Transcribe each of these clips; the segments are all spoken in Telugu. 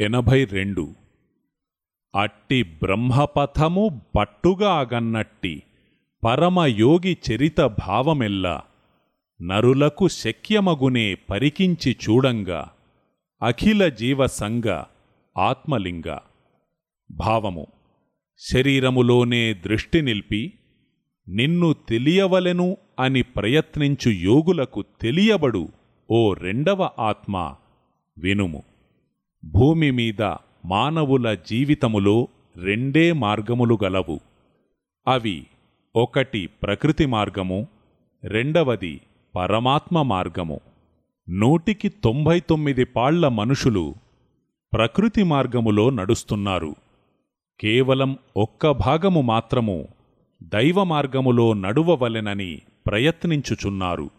ఎనభై రెండు అట్టి బ్రహ్మపథము బట్టుగా అగన్నట్టి పరమయోగి చరిత భావమెల్ల నరులకు శక్యమగునే పరికించి చూడంగా అఖిల జీవసంగ ఆత్మలింగ. భావము శరీరములోనే దృష్టి నిలిపి నిన్ను తెలియవలెను అని ప్రయత్నించు యోగులకు తెలియబడు ఓ రెండవ ఆత్మ వినుము. భూమి మీద మానవుల జీవితములో రెండే మార్గములు గలవు. అవి ఒకటి ప్రకృతి మార్గము రెండవది పరమాత్మ మార్గము. నూటికి తొంభై తొమ్మిది పాళ్ళ మనుషులు ప్రకృతి మార్గములో నడుస్తున్నారు. కేవలం ఒక్క భాగము మాత్రము దైవ మార్గములో నడువవలెనని ప్రయత్నించుచున్నారు.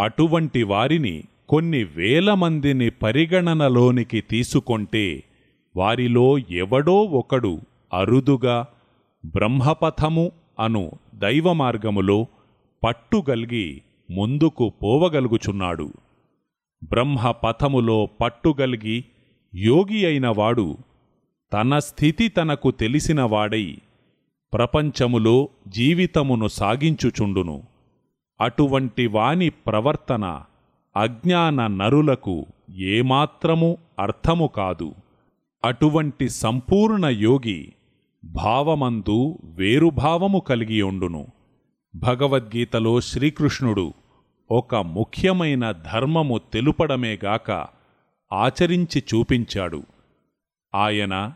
అటువంటి వారిని కొన్ని వేల మందిని పరిగణనలోనికి తీసుకొంటే వారిలో ఎవడో ఒకడు అరుదుగా బ్రహ్మపథము అను దైవమార్గములో పట్టుగల్గి ముందుకు పోవగలుగుచున్నాడు. బ్రహ్మపథములో పట్టుగల్గి యోగి అయినవాడు తన స్థితి తనకు తెలిసినవాడై ప్రపంచములో జీవితమును సాగించుచుండును. అటువంటి వాని ప్రవర్తన అజ్ఞాన నరులకు ఏమాత్రము అర్థము కాదు. అటువంటి సంపూర్ణ యోగి భావమందు వేరుభావము కలిగియుండును భగవద్గీతలో శ్రీకృష్ణుడు ఒక ముఖ్యమైన ధర్మము తెలుపడమేగాక ఆచరించి చూపించాడు. ఆయన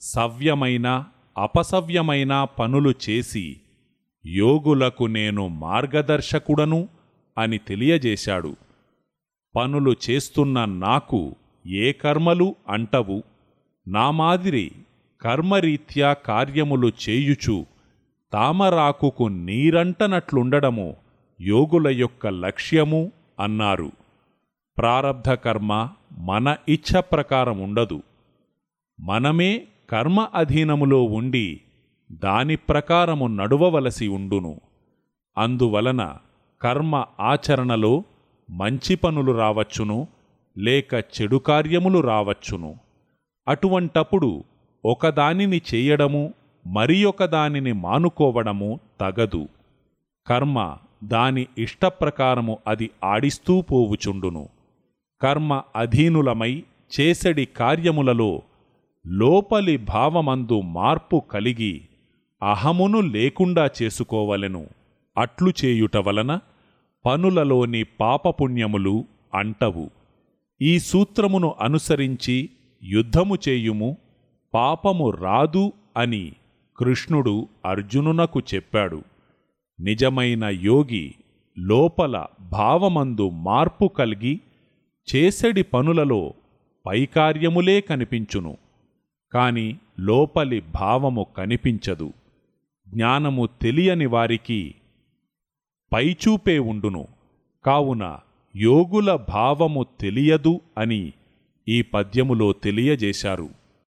సవ్యమైన అపసవ్యమైన పనులు చేసి యోగులకు నేను మార్గదర్శకుడను అని తెలియజేశాడు. పనులు చేస్తున్న నాకు ఏ కర్మలు అంటవు. నా మాదిరి కర్మరీత్యా కార్యములు చేయుచు తామరాకుకు నీరంటనట్లుండడము యోగుల యొక్క లక్ష్యము అన్నారు. ప్రారబ్ధ కర్మ మన ఇచ్ఛ ప్రకారం ఉండదు మనమే కర్మ అధీనములో ఉండి దాని ప్రకారము నడువవలసి ఉండును. అందువలన కర్మ ఆచరణలో మంచి పనులు రావచ్చును లేక చెడు కార్యములు రావచ్చును. అటువంటప్పుడు ఒకదానిని చేయడము మరి ఒకదానిని మానుకోవడము తగదు. కర్మ దాని ఇష్టప్రకారము అది ఆడిస్తూ పోవుచుండును. కర్మ అధీనులమై చేసడి కార్యములలో లోపలి భావమందు మార్పు కలిగి అహమును లేకుండా చేసుకోవలెను. అట్లు చేయుట వలన పనులలోని పాపపుణ్యములు అంటవు. ఈ సూత్రమును అనుసరించి యుద్ధము చేయుము పాపము రాదు అని కృష్ణుడు అర్జునునకు చెప్పాడు. నిజమైన యోగి లోపల భావమందు మార్పు కలిగి చేసెడి పనులలో పైకార్యములే కనిపించును కాని లోపలి భావము కనిపించదు. జ్ఞానము తెలియని వారికి పైచూపే ఉండును. కావున యోగుల భావము తెలియదు అని ఈ పద్యములో తెలియజేశారు.